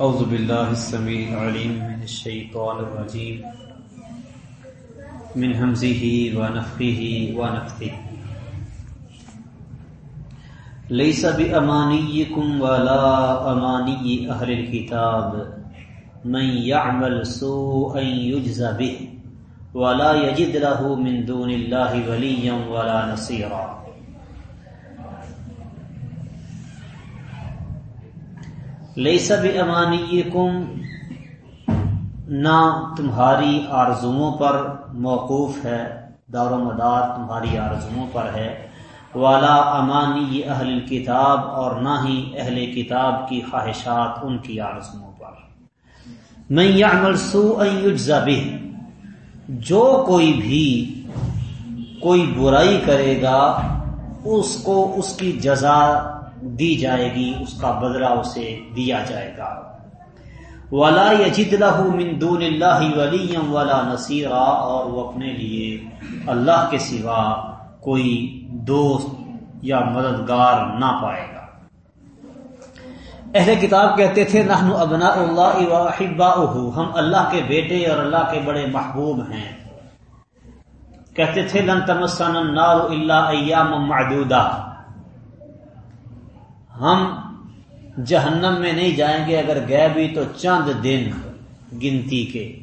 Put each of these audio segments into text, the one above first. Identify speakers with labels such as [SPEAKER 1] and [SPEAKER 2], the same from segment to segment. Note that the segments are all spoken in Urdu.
[SPEAKER 1] أعوذ بالله السميع العليم من الشيطان الرجيم من همزه ونفخه ونفثه ليس بأمانيكم ولا أماني أهل الكتاب من يعمل سوءا يجزى به ولا يجد له من دون الله وليا ولا نصيرا لئی سب امانی نہ تمہاری آرزوؤں پر موقوف ہے، دار و مدار تمہاری آرزوؤں پر ہے۔ والا امانی اہل کتاب اور نہ ہی اہل کتاب کی خواہشات ان کی آرزوؤں پر۔ میں یعمل سو بھی جو کوئی بھی کوئی برائی کرے گا، اس کو اس کی جزا دی جائے گی، اس کا بدلہ اسے دیا جائے گا۔ ولا یجد له من دون اللہ ولی ولا نصیرا اور وہ اپنے لیے اللہ کے سوا کوئی دوست یا مددگار نہ پائے گا۔ اہل کتاب کہتے تھے، نحن ابناء اللہ واحباؤہ ہم اللہ کے بیٹے اور اللہ کے بڑے محبوب ہیں۔ کہتے تھے، لن تمسن النار الا ایام معدودہ۔ ہم جہنم میں نہیں جائیں گے اگر گئے بھی تو چند دن گنتی کے۔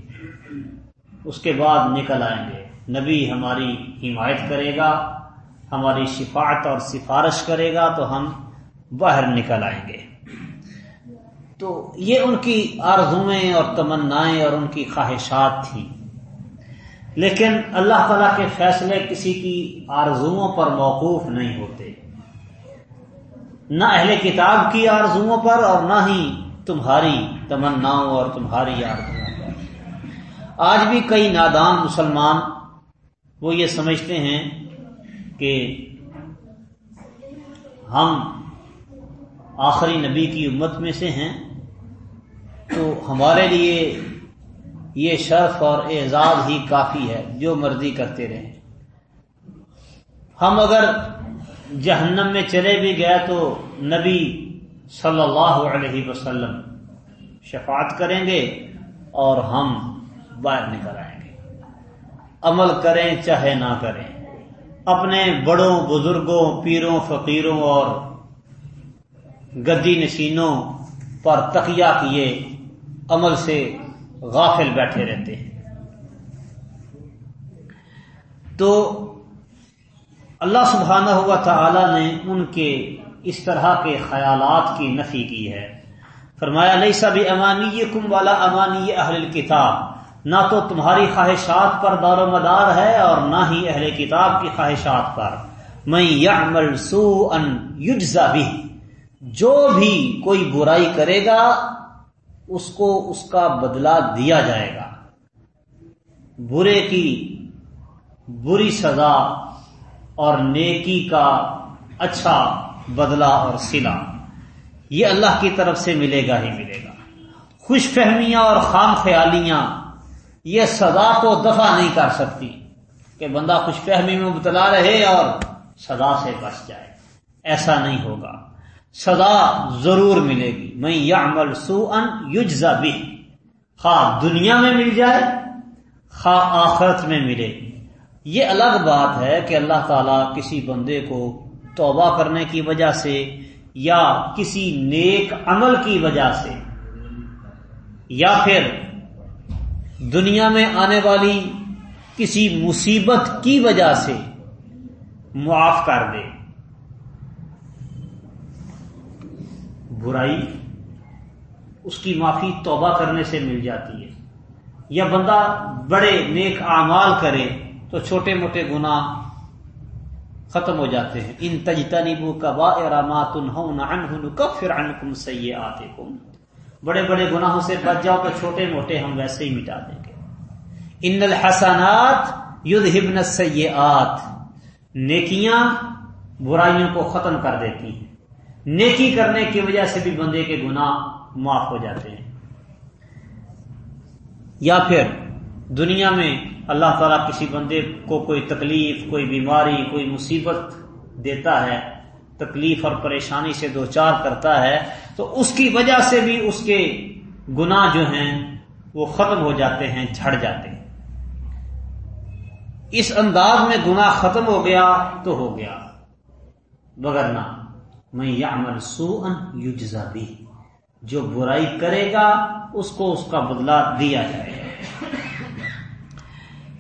[SPEAKER 1] اس کے بعد نکل آئیں گے۔ نبی ہماری حمایت کرے گا، ہماری شفاعت اور سفارش کرے گا تو ہم باہر نکل آئیں گے۔ تو یہ ان کی آرزویں اور تمنائیں اور ان کی خواہشات تھیں۔ لیکن اللہ تعالی کے فیصلے کسی کی آرزوؤں پر موقوف نہیں ہوتے۔ نہ اہل کتاب کی آرزوؤں پر اور نہ ہی تمہاری تمناؤں اور تمہاری آرزوؤں پر۔ آج بھی کئی نادان مسلمان وہ یہ سمجھتے ہیں کہ ہم آخری نبی کی امت میں سے ہیں، تو ہمارے لیے یہ شرف اور اعزاز ہی کافی ہے جو مرضی کرتے رہیں۔ ہم اگر جہنم میں چلے بھی گئے تو نبی صلی اللہ علیہ وسلم شفاعت کریں گے اور ہم باہر نکل آئیں گے۔ عمل کریں چاہے نہ کریں۔ اپنے بڑوں، بزرگوں، پیروں، فقیروں اور گدی نشینوں پر تقیہ کیے عمل سے غافل بیٹھے رہتے ہیں۔ تو اللہ سبحانہ ہوا تعالی نے ان کے اس طرح کے خیالات کی نفی کی ہے۔ فرمایا نہیں سب امانی کم والا امانی اہل کتاب نہ تو تمہاری خواہشات پر دار و مدار ہے اور نہ ہی اہل کتاب کی خواہشات پر۔ میں یعمل سو ان یجزا بھی جو بھی کوئی برائی کرے گا، اس کو اس کا بدلہ دیا جائے گا۔ برے کی بری سزا اور نیکی کا اچھا بدلہ اور سلا۔ یہ اللہ کی طرف سے ملے گا ہی ملے گا۔ خوش فہمیاں اور خام خیالیاں یہ سزا کو دفع نہیں کر سکتی کہ بندہ خوش فہمی میں مبتلا رہے اور سزا سے بچ جائے۔ ایسا نہیں ہوگا۔ سزا ضرور ملے گی۔ میں یا عمل سو ان یوجا بھی خواہ دنیا میں مل جائے، خواہ آخرت میں ملے گی۔ یہ الگ بات ہے کہ اللہ تعالیٰ کسی بندے کو توبہ کرنے کی وجہ سے یا کسی نیک عمل کی وجہ سے یا پھر دنیا میں آنے والی کسی مصیبت کی وجہ سے معاف کر دے۔ برائی اس کی معافی توبہ کرنے سے مل جاتی ہے۔ یا بندہ بڑے نیک اعمال کرے تو چھوٹے موٹے گنا ختم ہو جاتے ہیں۔ ان تجتا نیبو کبا ارامات کب پھر ان بڑے بڑے گناہوں سے بچ جاؤ تو چھوٹے موٹے ہم ویسے ہی مٹا دیں گے۔ ان الحسنات ید ہبن نیکیاں برائیوں کو ختم کر دیتی ہیں۔ نیکی کرنے کی وجہ سے بھی بندے کے گناہ معاف ہو جاتے ہیں۔ یا پھر دنیا میں اللہ تعالیٰ کسی بندے کو کوئی تکلیف، کوئی بیماری، کوئی مصیبت دیتا ہے، تکلیف اور پریشانی سے دو چار کرتا ہے، تو اس کی وجہ سے بھی اس کے گناہ جو ہیں وہ ختم ہو جاتے ہیں، جھڑ جاتے ہیں۔ اس انداز میں گناہ ختم ہو گیا تو ہو گیا۔ بگرنا میں یعمل سوءا یجزا بھی جو برائی کرے گا، اس کو اس کا بدلہ دیا جائے گا۔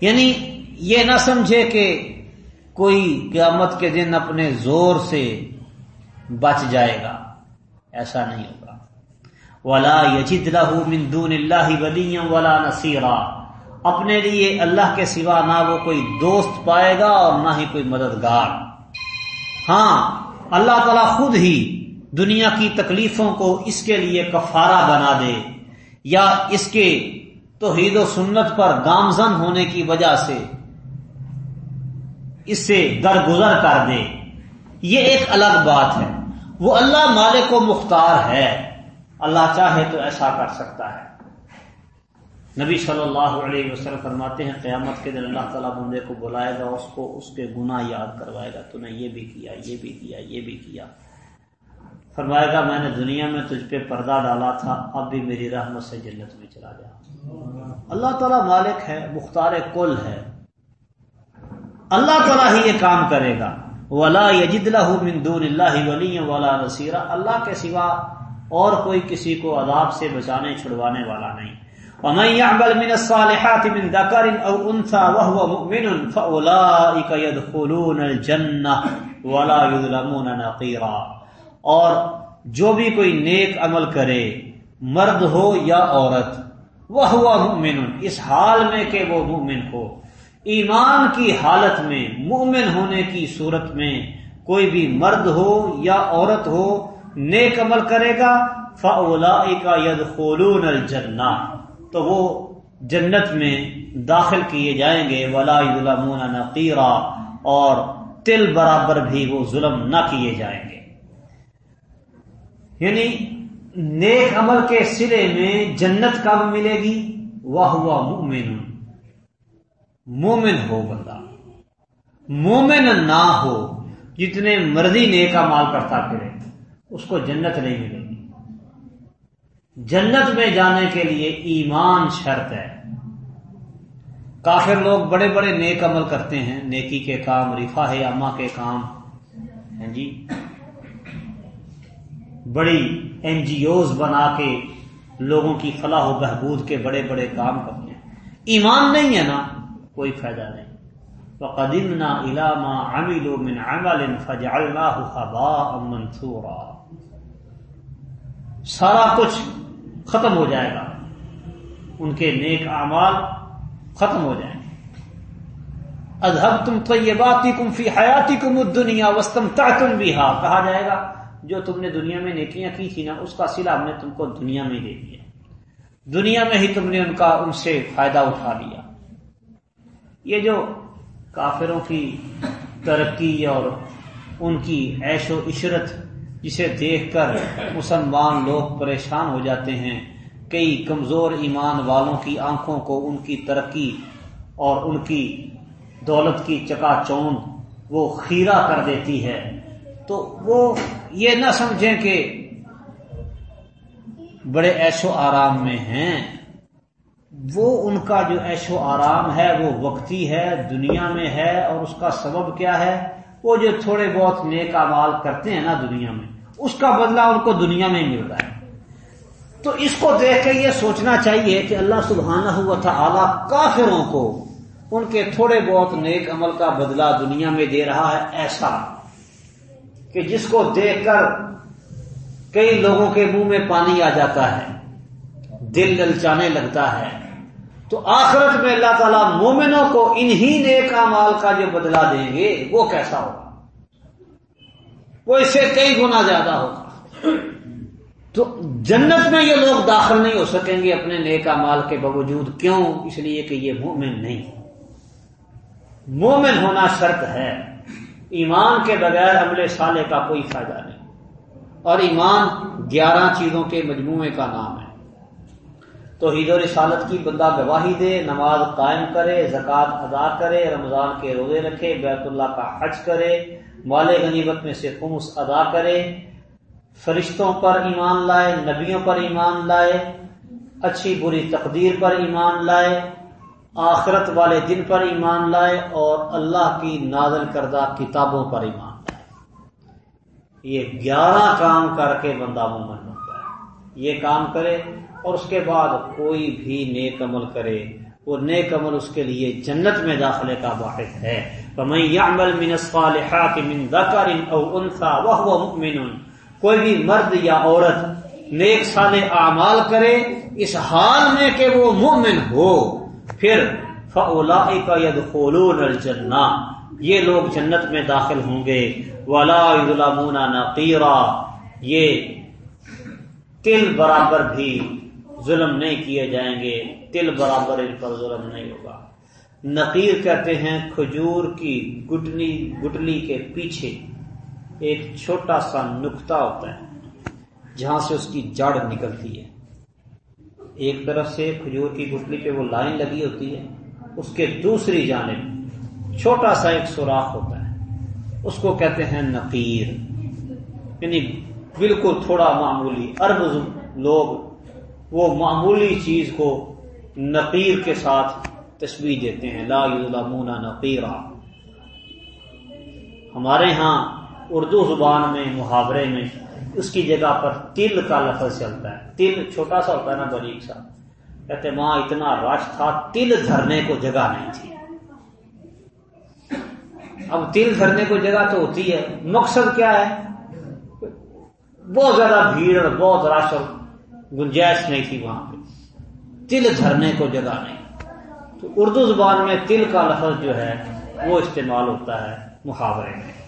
[SPEAKER 1] یعنی یہ نہ سمجھے کہ کوئی قیامت کے دن اپنے زور سے بچ جائے گا۔ ایسا نہیں ہوگا۔ ولا یجد له من دون اللہ ولی ولا نصیرا اپنے لیے اللہ کے سوا نہ وہ کوئی دوست پائے گا اور نہ ہی کوئی مددگار۔ ہاں اللہ تعالی خود ہی دنیا کی تکلیفوں کو اس کے لیے کفارہ بنا دے یا اس کے توحید و سنت پر گامزن ہونے کی وجہ سے اس سے درگزر کر دے یہ ایک الگ بات ہے۔ وہ اللہ مالک و مختار ہے۔ اللہ چاہے تو ایسا کر سکتا ہے۔ نبی صلی اللہ علیہ وسلم فرماتے ہیں، قیامت کے دن اللہ تعالیٰ بندے کو بلائے گا، اس کو اس کے گناہ یاد کروائے گا، تو نے یہ بھی کیا، یہ بھی کیا، یہ بھی کیا۔ فرمائے گا، میں نے دنیا میں تجھ پہ پردہ ڈالا تھا، اب بھی میری رحمت سے جنت میں چلا جا اللہ تعالیٰ مالک ہے، مختار کل ہے۔ اللہ تعالیٰ ہی یہ کام کرے گا۔ ولا یجد من دون اللہ ولی ولا نصیرہ اللہ کے سوا اور کوئی کسی کو عذاب سے بچانے، چھڑوانے والا نہیں۔ ومن يعمل من الصالحات من ذكر او انثى وهو مؤمن فاولئك يدخلون الجنه ولا يظلمون نقيرا۔ اور جو بھی کوئی نیک عمل کرے، مرد ہو یا عورت وہ ہوا مومن اس حال میں کہ وہ مومن ہو۔ ایمان کی حالت میں مومن ہونے کی صورت میں کوئی بھی مرد ہو یا عورت ہو، نیک عمل کرے گا فولا کا ید خولون الجنا تو وہ جنت میں داخل کیے جائیں گے، ولا ظلمون نقیرا۔ اور تل برابر بھی وہ ظلم نہ کیے جائیں گے۔ یعنی نیک عمل کے سرے میں جنت کب ملے گی؟ وہ ہوا مومن مومن ہو بندہ مومن نہ ہو، جتنے مرضی نیک مال کرتا پھرے، اس کو جنت نہیں ملے گی۔ جنت میں جانے کے لیے ایمان شرط ہے۔ کافر لوگ بڑے بڑے نیک عمل کرتے ہیں، نیکی کے کام، رفاہ اما کے کام۔ ہیں جی؟ بڑی این جی اوز بنا کے لوگوں کی فلاح و بہبود کے بڑے بڑے کام کرتے ہیں۔ ایمان نہیں ہے نا، کوئی فائدہ نہیں۔ قدیم نہ علامہ امل من عمل فجعلناه منصورا سارا کچھ ختم ہو جائے گا۔ ان کے نیک اعمال ختم ہو جائیں گے۔ ادہب تم تو یہ بات کم فی حیاتی کم دنیا وسطم تم بھی کہا جائے گا جو تم نے دنیا میں نیکیاں کی تھی نا، اس کا سلا ہم نے تم کو دنیا میں دے دیا۔ دنیا میں ہی تم نے ان کا، ان سے فائدہ اٹھا لیا۔ یہ جو کافروں کی ترقی اور ان کی عیش و عشرت جسے دیکھ کر مسلمان لوگ پریشان ہو جاتے ہیں، کئی کمزور ایمان والوں کی آنکھوں کو ان کی ترقی اور ان کی دولت کی چکا چوند وہ خیرہ کر دیتی ہے۔ تو وہ یہ نہ سمجھیں کہ بڑے ایش و آرام میں ہیں۔ وہ ان کا جو ایش و آرام ہے وہ وقتی ہے، دنیا میں ہے، اور اس کا سبب کیا ہے؟ وہ جو تھوڑے بہت نیک مال کرتے ہیں نا دنیا میں، اس کا بدلہ ان کو دنیا میں مل رہا ہے۔ تو اس کو دیکھ کے یہ سوچنا چاہیے کہ اللہ سبحانہ ہوا تھا کافروں کو ان کے تھوڑے بہت نیک عمل کا بدلہ دنیا میں دے رہا ہے، ایسا کہ جس کو دیکھ کر کئی لوگوں کے منہ میں پانی آ جاتا ہے، دل للچانے لگتا ہے، تو آخرت میں اللہ تعالیٰ مومنوں کو انہی نیک مال کا جو بدلہ دیں گے، وہ کیسا ہوگا؟ وہ اس سے کئی گنا زیادہ ہوگا۔ تو جنت میں یہ لوگ داخل نہیں ہو سکیں گے اپنے نیکا مال کے باوجود، کیوں؟ اس لیے کہ یہ مومن نہیں۔ مومن ہونا شرط ہے۔ ایمان کے بغیر عمل سالے کا کوئی فائدہ نہیں۔ اور ایمان گیارہ چیزوں کے مجموعے کا نام ہے۔ تو و رسالت کی بندہ گواہی دے، نماز قائم کرے، زکوٰۃ ادا کرے، رمضان کے روزے رکھے، بیت اللہ کا حج کرے، مال غنیمت میں سے خمس ادا کرے، فرشتوں پر ایمان لائے، نبیوں پر ایمان لائے، اچھی بری تقدیر پر ایمان لائے آخرت والے دن پر ایمان لائے اور اللہ کی نازل کردہ کتابوں پر ایمان لائے۔ یہ گیارہ کام کر کے بندہ مومن بنتا ہے یہ کام کرے اور اس کے بعد کوئی بھی نیک عمل کرے۔ وہ نیک عمل اس کے لیے جنت میں داخلے کا واحد ہے۔ فَمَن يَعْمَلْ مِنَ الصَّالِحَاتِ مِن ذَكَرٍ أَوْ أُنثَى کوئی بھی مرد یا عورت نیک صالح اعمال کرے، اس حال میں کہ وہ مومن ہو۔ پھر فَأُولَئِكَ يَدْخُلُونَ الْجَنَّةِ یہ لوگ جنت میں داخل ہوں گے۔ وَلَا يُظْلَمُونَ نَقِيرًا یہ تل برابر بھی ظلم نہیں کیے جائیں گے۔ تل برابر ان پر ظلم نہیں ہوگا۔ نقیر کہتے ہیں کھجور کی گٹنی، گٹلی کے پیچھے ایک چھوٹا سا نقطہ ہوتا ہے جہاں سے اس کی جڑ نکلتی ہے۔ ایک طرف سے کھجور کی گٹلی پہ وہ لائن لگی ہوتی ہے، اس کے دوسری جانب چھوٹا سا ایک سوراخ ہوتا ہے۔ اس کو کہتے ہیں نقیر۔ یعنی بالکل تھوڑا معمولی ارب لوگ وہ معمولی چیز کو نقیر کے ساتھ تشبیح دیتے ہیں۔ لا یظلمون نقیرا۔ ہمارے ہاں اردو زبان میں محاورے میں اس کی جگہ پر تل کا لفظ چلتا ہے۔ تل چھوٹا سا ہوتا ہے نا بریک سا۔ کہتے ماں اتنا رش تھا، تل دھرنے کو جگہ نہیں تھی۔ اب تل دھرنے کو جگہ تو ہوتی ہے۔ مقصد کیا ہے؟ بہت زیادہ بھیڑ اور بہت رش اور گنجائش نہیں تھی وہاں پہ۔ تل دھرنے کو جگہ نہیں۔ تو اردو زبان میں تل کا لفظ جو ہے، وہ استعمال ہوتا ہے محاورے میں۔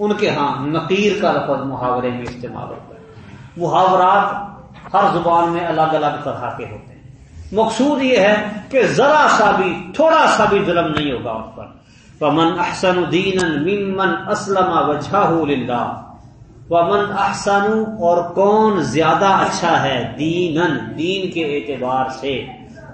[SPEAKER 1] ان کے ہاں نقیر کا لفظ محاورے میں استعمال ہوتا ہے۔ محاورات ہر زبان میں الگ الگ طرح کے ہوتے ہیں۔ مقصود یہ ہے کہ ذرا سا بھی، تھوڑا سا بھی ظلم نہیں ہوگا اس پر۔ ومن احسن دینا ممن اسلم وجہ للہ ومن احسن اور کون زیادہ اچھا ہے دینن دین کے اعتبار سے۔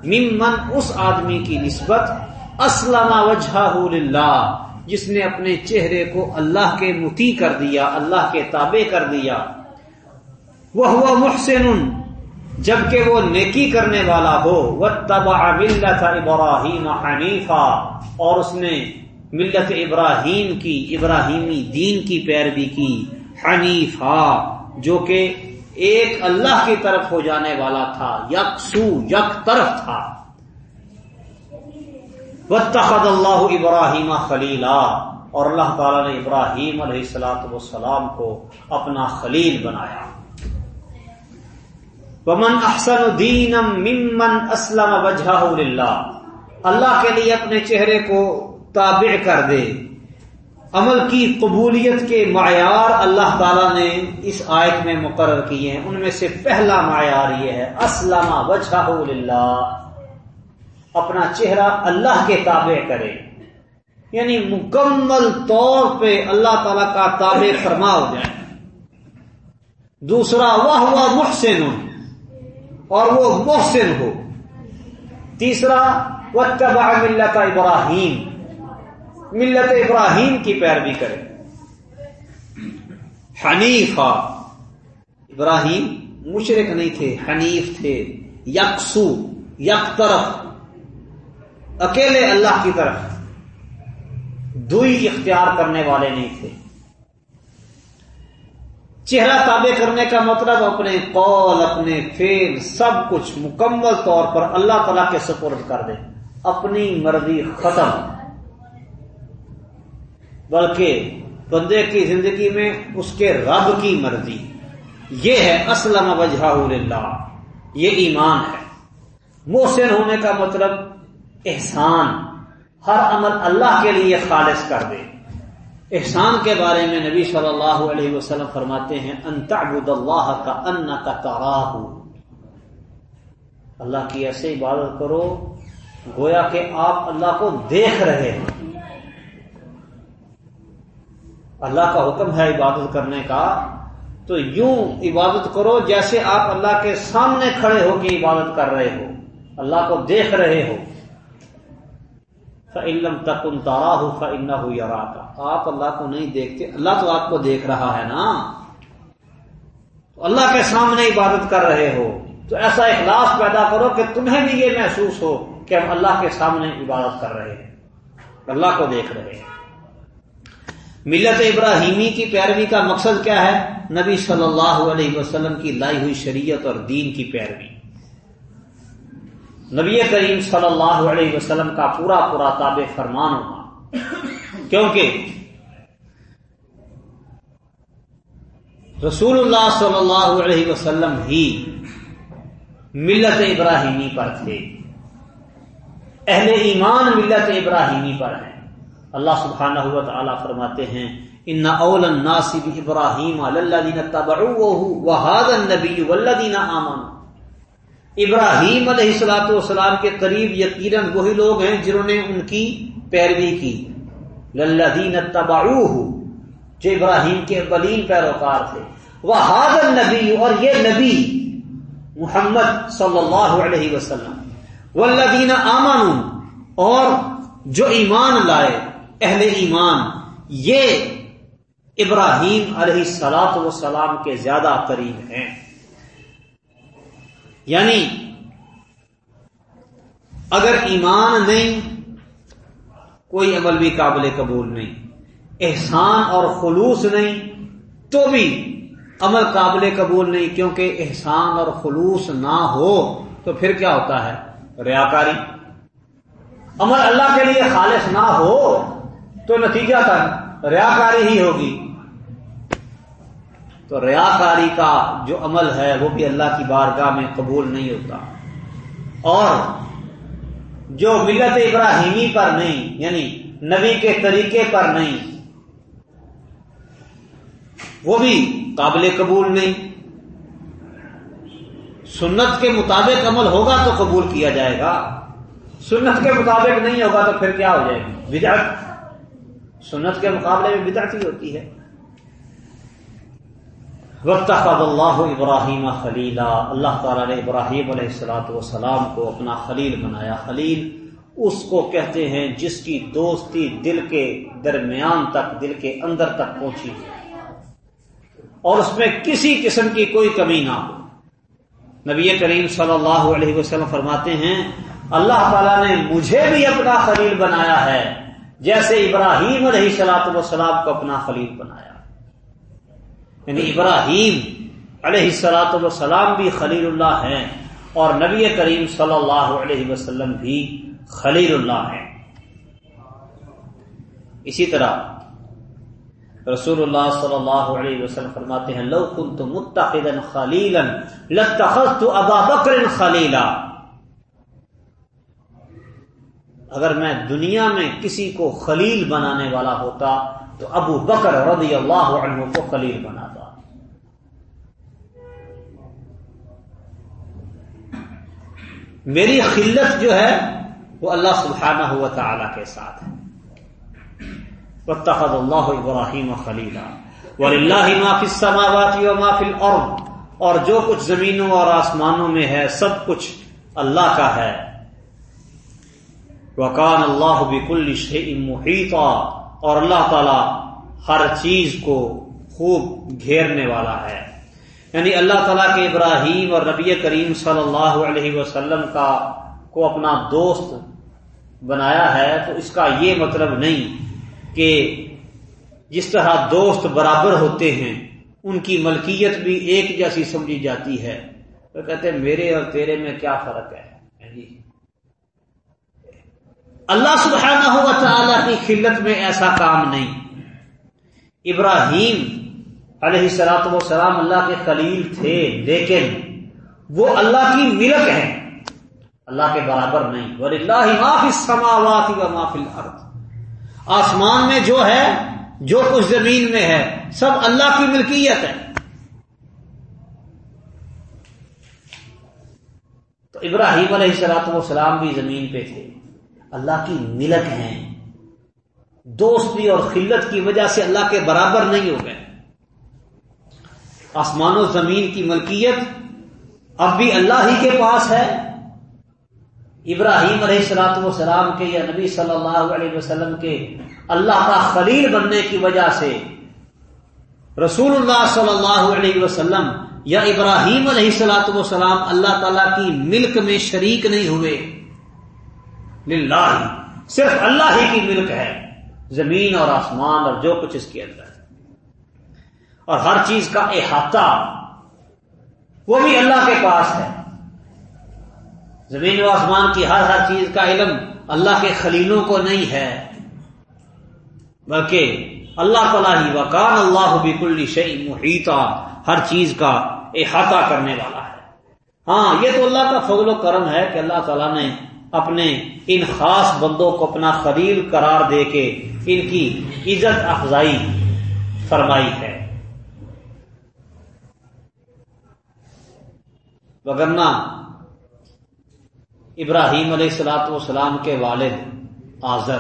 [SPEAKER 1] ممن اس آدمی کی نسبت اسلم وجہ للہ جس نے اپنے چہرے کو اللہ کے متی کر دیا، اللہ کے تابع کر دیا۔ وہ ہوا محسن، جبکہ وہ نیکی کرنے والا ہو۔ وہ تبا ملت ابراہیم حنیفہ اور اس نے ملت ابراہیم کی ابراہیمی دین کی پیروی کی۔ حنیفہ جو کہ ایک اللہ کی طرف ہو جانے والا تھا، یکسو، یک طرف تھا۔ وَاتَّخَذَ اللَّهُ ابراہیم خلیلا۔ اور اللہ تعالی نے ابراہیم علیہ السلاۃ والسلام کو اپنا خلیل بنایا۔ ومن احسن دینم ممن اسلم وجہ للہ۔ اللہ کے لیے اپنے چہرے کو تابع کر دے۔ عمل کی قبولیت کے معیار اللہ تعالی نے اس آیت میں مقرر کیے ہیں۔ ان میں سے پہلا معیار یہ ہے، اسلم وجہ للہ۔ اپنا چہرہ اللہ کے تابع کرے۔ یعنی مکمل طور پہ اللہ تعالی کا تابع فرما ہو جائے۔ دوسرا، وہ ہوا محسن، اور وہ محسن ہو۔ تیسرا وتبع ملت ابراہیم۔ ملت ابراہیم کی پیروی کرے۔ حنیفہ۔ ابراہیم مشرق نہیں تھے، حنیف تھے۔ یکسو، یک طرف۔ اکیلے اللہ کی طرف دوئی اختیار کرنے والے نہیں تھے۔ چہرہ تابع کرنے کا مطلب اپنے قول، اپنے فیل سب کچھ مکمل طور پر اللہ تعالی کے سپرد کر دے۔ اپنی مرضی ختم۔ بلکہ بندے کی زندگی میں اس کے رب کی مرضی۔ یہ ہے، اسلم وجہ اللہ یہ ایمان ہے۔ محسن ہونے کا مطلب احسان، ہر عمل اللہ کے لیے خالص کر دے۔ احسان کے بارے میں نبی صلی اللہ علیہ وسلم فرماتے ہیں تعبد اللہ کا ان کا تاراہ اللہ کی ایسے عبادت کرو، گویا کہ آپ اللہ کو دیکھ رہے ہیں۔ اللہ کا حکم ہے عبادت کرنے کا، تو یوں عبادت کرو جیسے آپ اللہ کے سامنے کھڑے ہو کے عبادت کر رہے ہو۔ اللہ کو دیکھ رہے ہو۔ فعلم تک ان تارا ہو فن ہو یا آپ اللہ کو نہیں دیکھتے، اللہ تو آپ کو دیکھ رہا ہے نا۔ تو اللہ کے سامنے عبادت کر رہے ہو۔ تو ایسا اخلاص پیدا کرو کہ تمہیں بھی یہ محسوس ہو کہ ہم اللہ کے سامنے عبادت کر رہے ہیں۔ اللہ کو دیکھ رہے ہیں۔ ملت ابراہیمی کی پیروی کا مقصد کیا ہے؟ نبی صلی اللہ علیہ وسلم کی لائی ہوئی شریعت اور دین کی پیروی۔ نبی کریم صلی اللہ علیہ وسلم کا پورا پورا تاب فرمان ہونا کیونکہ رسول اللہ صلی اللہ علیہ وسلم ہی ملت ابراہیمی پر تھے۔ اہل ایمان ملت ابراہیمی پر ہیں۔ اللہ سبحانہ ہوا تعالیٰ فرماتے ہیں، ان اول الناس ابراہیم الذین تبعوه وهذا النبی والذین آمنوا۔ ابراہیم علیہ السلاۃ والسلام کے قریب یقیناً وہی لوگ ہیں جنہوں نے ان کی پیروی کی۔ للذین تبعوه جو ابراہیم کے بلین پیروکار تھے۔ وہ حاضر نبی اور یہ نبی محمد صلی اللہ علیہ وسلم۔ والذین آمنوا، اور جو ایمان لائے اہل ایمان، یہ ابراہیم علیہ سلاط وسلام کے زیادہ قریب ہیں۔ یعنی اگر ایمان نہیں، کوئی عمل بھی قابل قبول نہیں، احسان اور خلوص نہیں، تو بھی عمل قابل قبول نہیں، کیونکہ احسان اور خلوص نہ ہو تو پھر کیا ہوتا ہے؟ ریاکاری۔ عمل اللہ کے لیے خالص نہ ہو تو نتیجہ تک ریاکاری ہی ہوگی۔ تو ریاکاری کا جو عمل ہے وہ بھی اللہ کی بارگاہ میں قبول نہیں ہوتا۔ اور جو ملت ابراہیمی پر نہیں یعنی نبی کے طریقے پر نہیں، وہ بھی قابل قبول نہیں۔ سنت کے مطابق عمل ہوگا تو قبول کیا جائے گا۔ سنت کے مطابق نہیں ہوگا تو پھر کیا ہو جائے گی؟ بدعت۔ سنت کے مقابلے میں بدعت ہی ہوتی ہے۔ وقت اللہ ابراہیم خلیلہ اللہ تعالیٰ نے ابراہیم علیہ السلاۃ والسلام کو اپنا خلیل بنایا۔ خلیل اس کو کہتے ہیں جس کی دوستی دل کے درمیان تک، دل کے اندر تک پہنچی۔ اور اس میں کسی قسم کی کوئی کمی نہ ہو۔ نبی کریم صلی اللہ علیہ وسلم فرماتے ہیں، اللہ تعالیٰ نے مجھے بھی اپنا خلیل بنایا ہے، جیسے ابراہیم علیہ سلاۃ وسلام کو اپنا خلیل بنایا۔ یعنی ابراہیم علیہ سلاۃ وسلام بھی خلیل اللہ ہیں اور نبی کریم صلی اللہ علیہ وسلم بھی خلیل اللہ ہیں۔ اسی طرح رسول اللہ صلی اللہ علیہ وسلم فرماتے ہیں، لو كنت متخذا خلیلا، لاتخذت ابا بکر خلیلا۔ اگر میں دنیا میں کسی کو خلیل بنانے والا ہوتا تو ابو بکر رضی اللہ عنہ کو خلیل بناتا۔ میری خلت جو ہے وہ اللہ سبحانہ ہوا تعالی کے ساتھ ہے۔ واتخذ اللہ ابراہیم خلیلا وللہ ما فی السماوات و ما فی الارض۔ اور جو کچھ زمینوں اور آسمانوں میں ہے، سب کچھ اللہ کا ہے۔ وکان اللہ بکل شیء محیطا۔ اور اللہ تعالی ہر چیز کو خوب گھیرنے والا ہے۔ یعنی اللہ تعالیٰ کے ابراہیم اور نبی کریم صلی اللہ علیہ وسلم کا کو اپنا دوست بنایا ہے، تو اس کا یہ مطلب نہیں کہ جس طرح دوست برابر ہوتے ہیں، ان کی ملکیت بھی ایک جیسی سمجھی جاتی ہے۔ تو کہتے ہیں، میرے اور تیرے میں کیا فرق ہے؟ جی اللہ سبحانہ ہوا تعالیٰ کی خلت میں ایسا کام نہیں۔ ابراہیم علیہ سلاط و سلام اللہ کے خلیل تھے، لیکن وہ اللہ کی ملک ہے اللہ کے برابر نہیں۔ اور اللہ معافی سماوات و معافی الارض آسمان میں جو ہے، جو کچھ زمین میں ہے، سب اللہ کی ملکیت ہے۔ تو ابراہیم علیہ السلاط والسلام بھی زمین پہ تھے۔ اللہ کی ملک ہیں۔ دوستی اور خلت کی وجہ سے اللہ کے برابر نہیں ہو گئے۔ آسمان و زمین کی ملکیت اب بھی اللہ ہی کے پاس ہے۔ ابراہیم علیہ السلاط وسلام کے یا نبی صلی اللہ علیہ وسلم کے اللہ کا خلیل بننے کی وجہ سے رسول اللہ صلی اللہ علیہ وسلم یا ابراہیم علیہ السلاۃ وسلام اللہ تعالی کی ملک میں شریک نہیں ہوئے۔ للہ، صرف اللہ ہی کی ملک ہے۔ زمین اور آسمان اور جو کچھ اس کے اندر۔ اور ہر چیز کا احاطہ۔ وہ بھی اللہ کے پاس ہے۔ زمین و آسمان کی ہر ہر چیز کا علم اللہ کے خلیلوں کو نہیں ہے۔ بلکہ اللہ تعالیٰ ہی وکان اللہ بھی کل شعی محیطہ ہر چیز کا احاطہ کرنے والا ہے۔ ہاں یہ تو اللہ کا فضل و کرم ہے کہ اللہ تعالیٰ نے اپنے ان خاص بندوں کو اپنا خلیل قرار دے کے ان کی عزت افزائی فرمائی ہے۔ وگرنہ ابراہیم علیہ السلاۃ والسلام کے والد آزر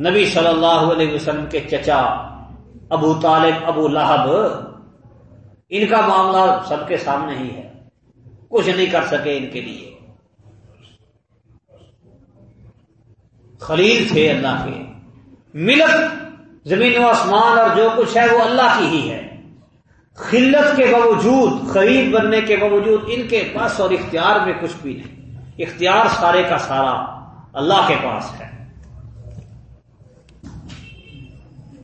[SPEAKER 1] نبی صلی اللہ علیہ وسلم کے چچا، ابو طالب، ابو لہب۔ ان کا معاملہ سب کے سامنے ہی ہے۔ کچھ نہیں کر سکے ان کے لیے۔ خلیل تھے اللہ کے۔ ملک، زمین و آسمان اور جو کچھ ہے وہ اللہ کی ہی ہے۔ خلت کے باوجود خرید بننے کے باوجود ان کے پاس اور اختیار میں کچھ بھی نہیں۔ اختیار سارے کا سارا اللہ کے پاس ہے۔